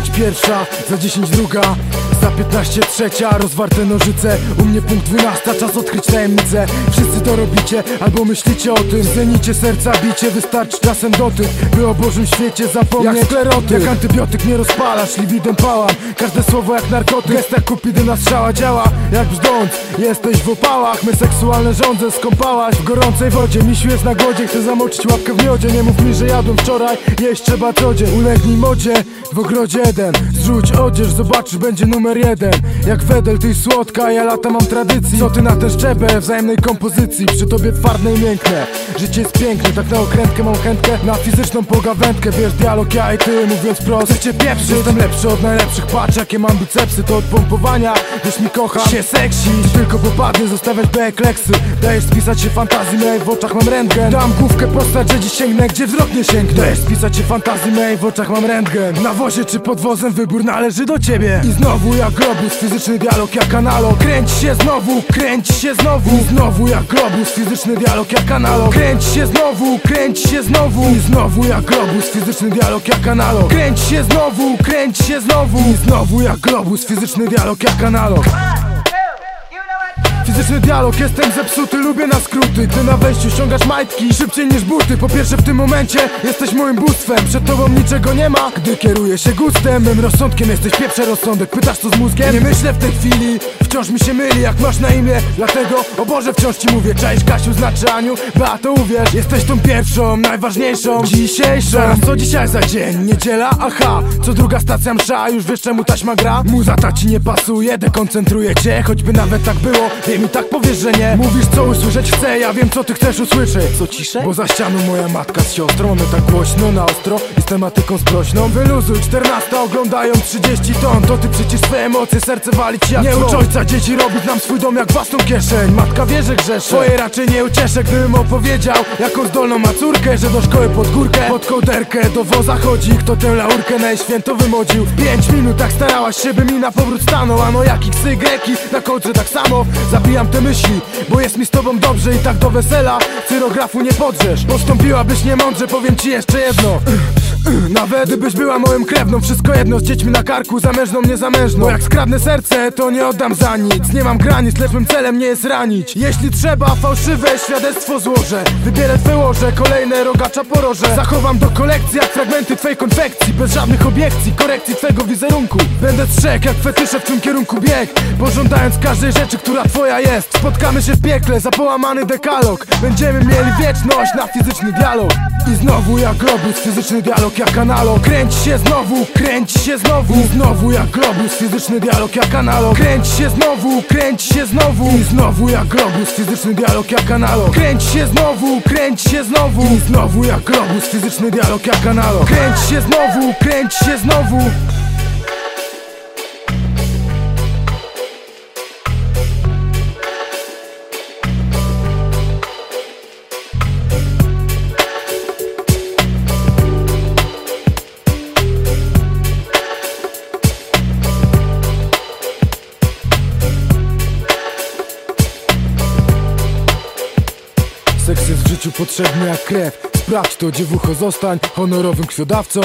DJ 5 pierwsza, za 10 druga Za 15 trzecia, rozwarte nożyce U mnie punkt 12, czas odkryć tajemnicę. Wszyscy to robicie, albo myślicie o tym. Zenicie serca bicie, wystarczy czasem dotyk By o Bożym świecie zapomnieć. Jak sklerotyk, jak antybiotyk nie rozpalasz Libidem pałam, każde słowo jak narkotyk. Gest jak kupidyna strzała działa Jak brzdąc, jesteś w opałach My seksualne żądze skąpałaś. W gorącej wodzie, misiu jest na głodzie. Chcę zamoczyć łapkę w miodzie Nie mów mi, że jadłem wczoraj. Jeść trzeba co dzień Ulegnij modzie, w ogrodzie Eden Zrzuć odzież, zobaczysz, będzie numer jeden. Jak Wedel, ty słodka, ja lata mam tradycji. Co ty na tę szczepę, wzajemnej kompozycji? Przy tobie twardne i miękne. Życie jest piękne, tak na okrętkę mam chętkę. Na fizyczną pogawędkę, wiesz dialog ja i ty Mówiąc prosto, cię pieprzyć. Jestem lepszy od najlepszych, patrz jakie mam bicepsy. To od pompowania, wiesz mi kocha. Się seksi. Tylko popadnie, zostawiać bekleksy Dajesz spisać się fantazji mej, w oczach mam rentgen. Dam główkę postać, że dziś sięgnę, gdzie wzrok nie sięgnę Dajesz spisać się fantazji mej, w oczach mam rentgen. Na wozie czy pod wozem, wybór należy do ciebie. I znowu jak globus, fizyczny dialog jak analog. Kręć się znowu, kręć się znowu. I znowu jak globus, fizyczny dialog jak analog. Kręć się znowu, kręć się znowu. I znowu jak globus, fizyczny dialog jak analog. Kręć się znowu, kręć się znowu. I znowu jak globus, fizyczny dialog jak analog Fizyczny dialog, jestem zepsuty, lubię na skróty. Gdy na wejściu ściągasz majtki szybciej niż buty. Po pierwsze w tym momencie jesteś moim bóstwem. Przed tobą niczego nie ma, gdy kieruję się gustem. Mym rozsądkiem jesteś pieprze rozsądek. Pytasz co z mózgiem? Nie myślę w tej chwili Wciąż mi się myli jak masz na imię. Dlatego, o Boże wciąż ci mówię. Cześć Kasiu, znaczy Aniu, Beato uwierz. Jesteś tą pierwszą, najważniejszą. Dzisiejszą. Zaraz co dzisiaj za dzień? Niedziela? Aha. Co druga stacja msza, już wiesz czemu taśma gra? Muza ta ci nie pasuje, dekoncentruje cię Choćby nawet tak było, wiem i tak powiesz, że nie. Mówisz co usłyszeć chcę, ja wiem co ty chcesz usłyszeć. Co ciszej? Bo za ścianą moja matka z siostrą Mamy tak głośno, na ostro i z tematyką sprośną Wyluzuj, 14 oglądają 30 ton. To ty przecież swoje emocje, serce walić jak Nie ucz ojca dzieci robić nam swój dom jak własną kieszeń. Matka wie, że grzeszę Swoje raczej nie ucieszę, gdybym opowiedział Jaką zdolną ma córkę, że do szkoły pod górkę Pod kołderkę do woza chodzi Kto tę laurkę na święto wymodził. W pięć minut tak starałaś się, by mi na powrót stanął Ano jak ksy greki, na kołdrze tak samo. Zabijam te myśli, bo jest mi z tobą dobrze I tak do wesela. Cyrografu nie podrzesz Postąpiłabyś niemądrze, powiem ci jeszcze jedno nawet gdybyś była moją krewną Wszystko jedno z dziećmi na karku Zamężną, niezamężną. Bo jak skradnę serce, to nie oddam za nic. Nie mam granic, lecz mym celem nie jest ranić. Jeśli trzeba, fałszywe świadectwo złożę. Wybielę twe łoże, kolejne rogacza poroże. Zachowam do kolekcji jak fragmenty twej konfekcji Bez żadnych obiekcji, korekcji twego wizerunku. Będę strzek jak fetysze w tym kierunku bieg. Pożądając każdej rzeczy, która twoja jest. Spotkamy się w piekle za połamany dekalog. Będziemy mieli wieczność na fizyczny dialog. I znowu jak globus, fizyczny dialog jak analog. Kręć się znowu, kręć się znowu. I znowu jak globus, fizyczny dialog jak analog. Kręć się znowu, kręć się znowu. I znowu jak globus, fizyczny dialog jak analog. Kręć się znowu, kręć się znowu. I znowu jak globus, fizyczny dialog jak analog. Kręć się znowu, kręć się znowu Seks jest w życiu potrzebny jak krew. Sprawdź to, dziewucho zostań honorowym krwiodawcą